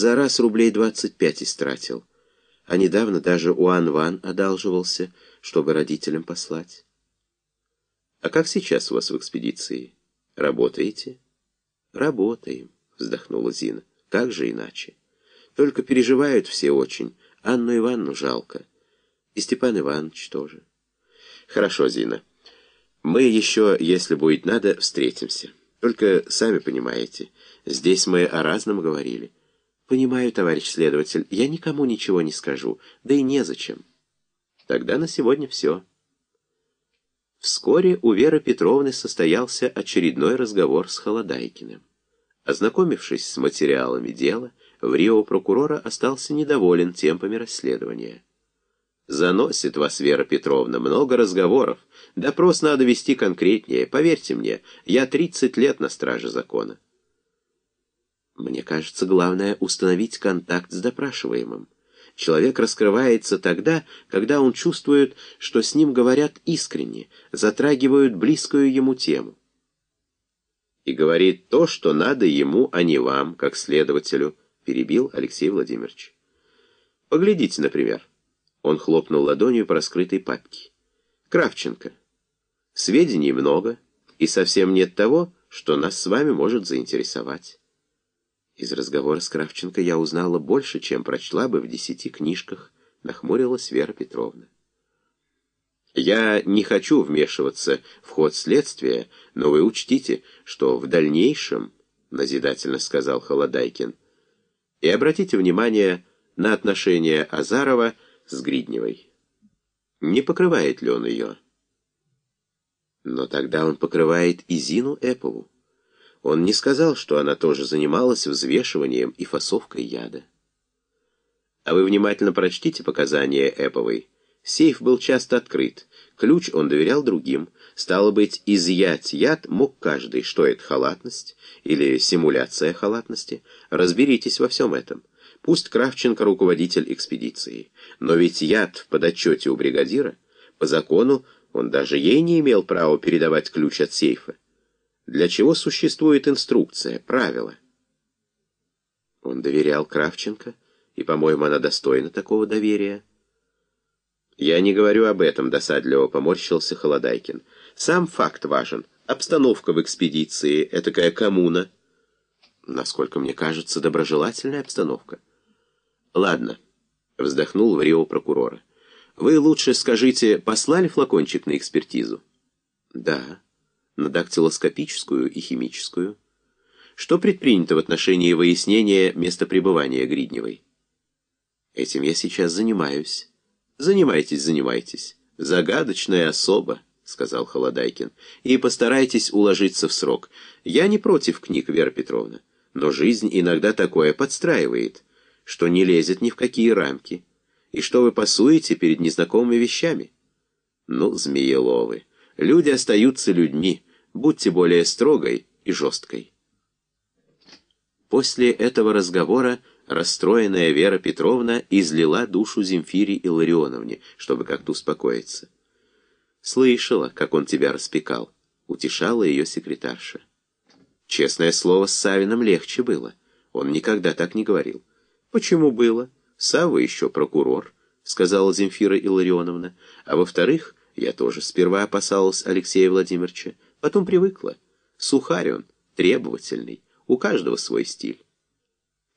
За раз рублей двадцать пять истратил. А недавно даже у Анван одалживался, чтобы родителям послать. А как сейчас у вас в экспедиции? Работаете? Работаем, вздохнула Зина. Как же иначе? Только переживают все очень. Анну Ивановну жалко. И Степан Иванович тоже. Хорошо, Зина. Мы еще, если будет надо, встретимся. Только, сами понимаете, здесь мы о разном говорили. Понимаю, товарищ следователь, я никому ничего не скажу, да и незачем. Тогда на сегодня все. Вскоре у Веры Петровны состоялся очередной разговор с Холодайкиным. Ознакомившись с материалами дела, в Рио прокурора остался недоволен темпами расследования. Заносит вас, Вера Петровна, много разговоров. Допрос надо вести конкретнее. Поверьте мне, я 30 лет на страже закона. Мне кажется, главное установить контакт с допрашиваемым. Человек раскрывается тогда, когда он чувствует, что с ним говорят искренне, затрагивают близкую ему тему. И говорит то, что надо ему, а не вам, как следователю, перебил Алексей Владимирович. Поглядите, например. Он хлопнул ладонью по раскрытой папке. «Кравченко. Сведений много, и совсем нет того, что нас с вами может заинтересовать». Из разговора с Кравченко я узнала больше, чем прочла бы в десяти книжках, нахмурилась Вера Петровна. Я не хочу вмешиваться в ход следствия, но вы учтите, что в дальнейшем, назидательно сказал Холодайкин, и обратите внимание на отношение Азарова с Гридневой. Не покрывает ли он ее? Но тогда он покрывает и Зину Эпову. Он не сказал, что она тоже занималась взвешиванием и фасовкой яда. А вы внимательно прочтите показания Эповой. Сейф был часто открыт, ключ он доверял другим. Стало быть, изъять яд мог каждый, что это халатность или симуляция халатности. Разберитесь во всем этом. Пусть Кравченко руководитель экспедиции, но ведь яд в подотчете у бригадира. По закону он даже ей не имел права передавать ключ от сейфа. Для чего существует инструкция, правила? Он доверял Кравченко, и, по-моему, она достойна такого доверия. Я не говорю об этом, досадливо поморщился Холодайкин. Сам факт важен. Обстановка в экспедиции, этакая коммуна. Насколько мне кажется, доброжелательная обстановка. «Ладно», — вздохнул в Рио прокурора. «Вы лучше скажите, послали флакончик на экспертизу?» «Да, на дактилоскопическую и химическую». «Что предпринято в отношении выяснения места пребывания Гридневой?» «Этим я сейчас занимаюсь». «Занимайтесь, занимайтесь. Загадочная особа», — сказал Холодайкин. «И постарайтесь уложиться в срок. Я не против книг, Вера Петровна, но жизнь иногда такое подстраивает» что не лезет ни в какие рамки, и что вы пасуете перед незнакомыми вещами. Ну, змееловы, люди остаются людьми, будьте более строгой и жесткой. После этого разговора расстроенная Вера Петровна излила душу Земфире Илларионовне, чтобы как-то успокоиться. «Слышала, как он тебя распекал», — утешала ее секретарша. Честное слово, с Савином легче было. Он никогда так не говорил. «Почему было? Савва еще прокурор», — сказала Земфира Илларионовна. «А во-вторых, я тоже сперва опасалась Алексея Владимировича, потом привыкла. Сухарь он, требовательный, у каждого свой стиль».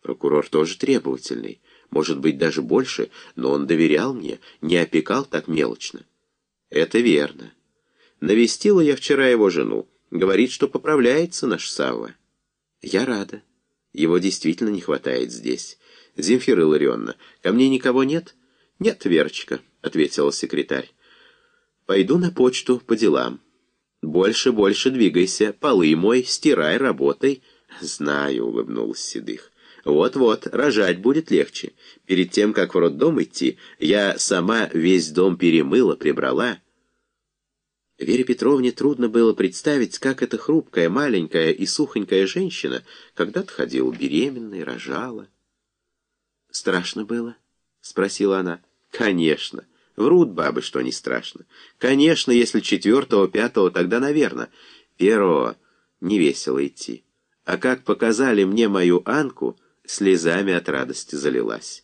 Прокурор тоже требовательный, может быть, даже больше, но он доверял мне, не опекал так мелочно. Это верно. Навестила я вчера его жену. Говорит, что поправляется наш Савва. Я рада. Его действительно не хватает здесь. «Земфира Илларионовна, ко мне никого нет?» «Нет, Верочка», — ответила секретарь. «Пойду на почту по делам. Больше, больше двигайся, полы мой, стирай, работай». «Знаю», — улыбнулась Седых. «Вот-вот, рожать будет легче. Перед тем, как в роддом идти, я сама весь дом перемыла, прибрала». Вере Петровне трудно было представить, как эта хрупкая, маленькая и сухонькая женщина когда-то ходила беременной, рожала. «Страшно было?» — спросила она. «Конечно. Врут бабы, что не страшно. Конечно, если четвертого, пятого, тогда, наверное. Первого не весело идти. А как показали мне мою Анку, слезами от радости залилась.